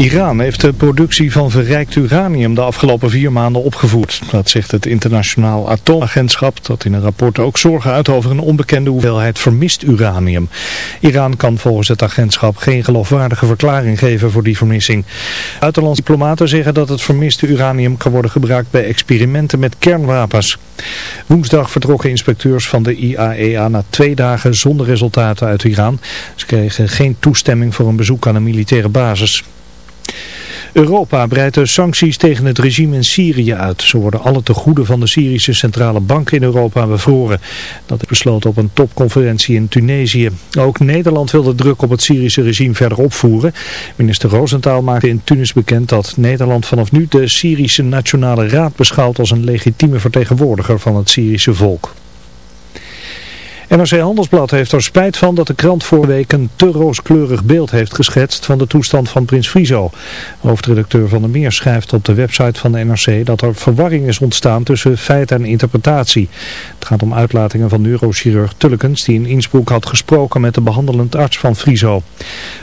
Iran heeft de productie van verrijkt uranium de afgelopen vier maanden opgevoerd. Dat zegt het internationaal atoomagentschap dat in een rapport ook zorgen uit over een onbekende hoeveelheid vermist uranium. Iran kan volgens het agentschap geen geloofwaardige verklaring geven voor die vermissing. Buitenlandse diplomaten zeggen dat het vermiste uranium kan worden gebruikt bij experimenten met kernwapens. Woensdag vertrokken inspecteurs van de IAEA na twee dagen zonder resultaten uit Iran. Ze kregen geen toestemming voor een bezoek aan een militaire basis. Europa breidt de sancties tegen het regime in Syrië uit. Zo worden alle tegoeden van de Syrische centrale bank in Europa bevroren. Dat is besloten op een topconferentie in Tunesië. Ook Nederland wil de druk op het Syrische regime verder opvoeren. Minister Rosenthal maakte in Tunis bekend dat Nederland vanaf nu de Syrische Nationale Raad beschouwt als een legitieme vertegenwoordiger van het Syrische volk. NRC Handelsblad heeft er spijt van dat de krant vorige week een te rooskleurig beeld heeft geschetst van de toestand van Prins Frizo. Hoofdredacteur Van der Meer schrijft op de website van de NRC dat er verwarring is ontstaan tussen feit en interpretatie. Het gaat om uitlatingen van neurochirurg Tullekens die in Innsbruck had gesproken met de behandelend arts van Frizo.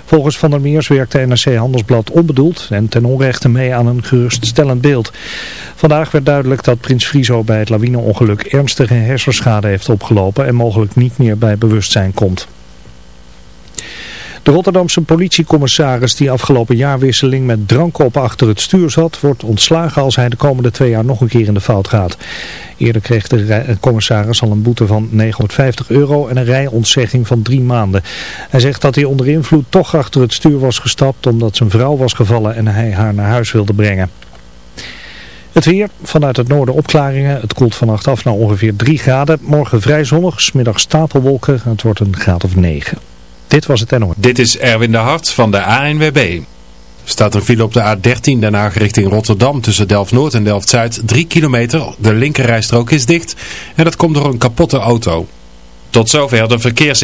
Volgens Van der Meers werkt de NRC Handelsblad onbedoeld en ten onrechte mee aan een geruststellend beeld. Vandaag werd duidelijk dat Prins Frizo bij het lawineongeluk ernstige hersenschade heeft opgelopen en mogelijk niet meer bij bewustzijn komt. De Rotterdamse politiecommissaris die afgelopen jaarwisseling met drank achter het stuur zat, wordt ontslagen als hij de komende twee jaar nog een keer in de fout gaat. Eerder kreeg de commissaris al een boete van 950 euro en een rijontzegging van drie maanden. Hij zegt dat hij onder invloed toch achter het stuur was gestapt omdat zijn vrouw was gevallen en hij haar naar huis wilde brengen. Het weer, vanuit het noorden opklaringen. Het koelt vannacht af naar ongeveer 3 graden. Morgen vrij zonnig, smiddag stapelwolken. Het wordt een graad of 9. Dit was het NOS. Dit is Erwin de Hart van de ANWB. Staat een file op de A13 Den Haag richting Rotterdam tussen Delft-Noord en Delft-Zuid. 3 kilometer, de linkerrijstrook is dicht. En dat komt door een kapotte auto. Tot zover de verkeers...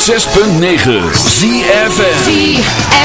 106.9 ZFM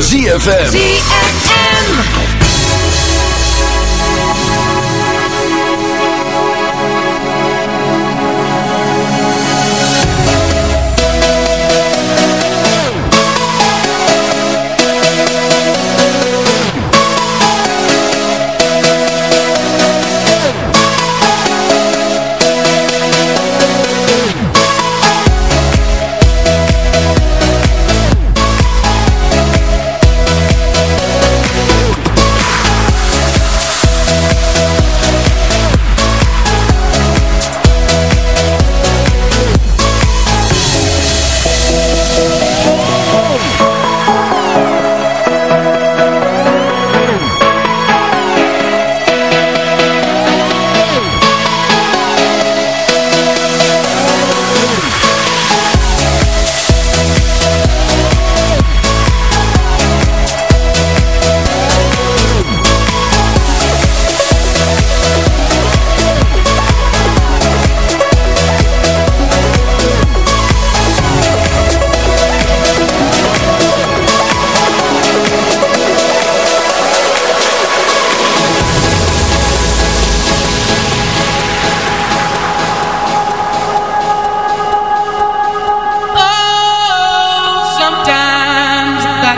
ZFM. ZFM.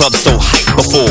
club so hype before.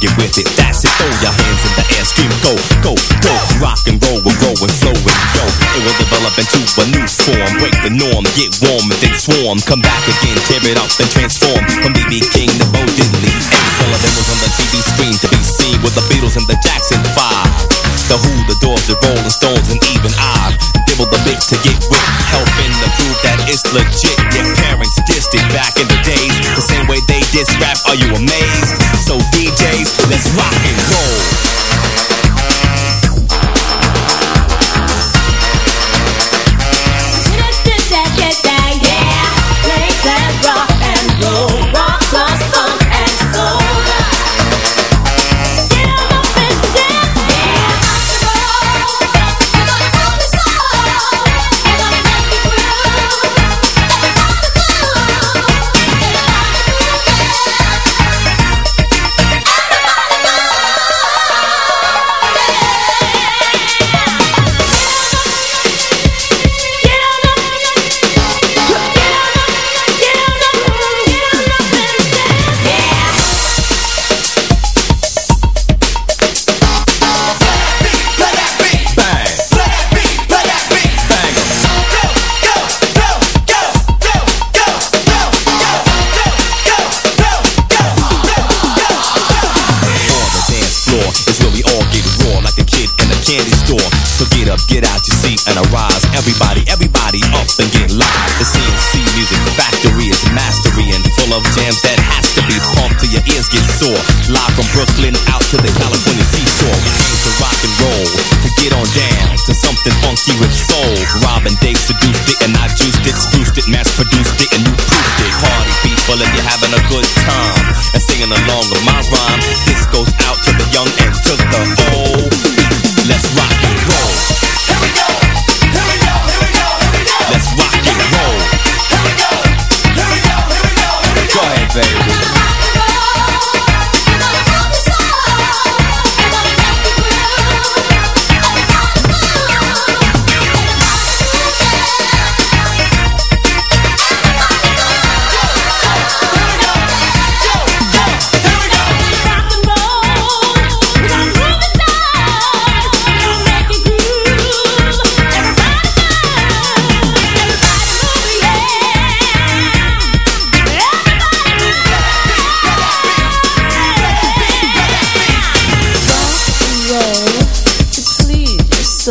Get with it. That's it, throw your hands in the air, scream go, go, go. Rock and roll, we're grow flowing, flow go. It will develop into a new form. Break the norm, get warm and then swarm. Come back again, tear it up and transform. From BB King to Bo Diddley. And Sullivan was on the TV screen to be seen with the Beatles and the Jackson 5. The Who, the Doors, the Rolling Stones, and even I Dibble the bits to get with Helping to prove that it's legit Your parents dissed it back in the days The same way they diss rap, are you amazed? Let's rock and roll.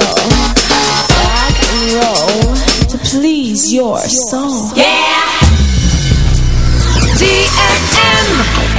rock and roll to please your soul. Yeah. DFM.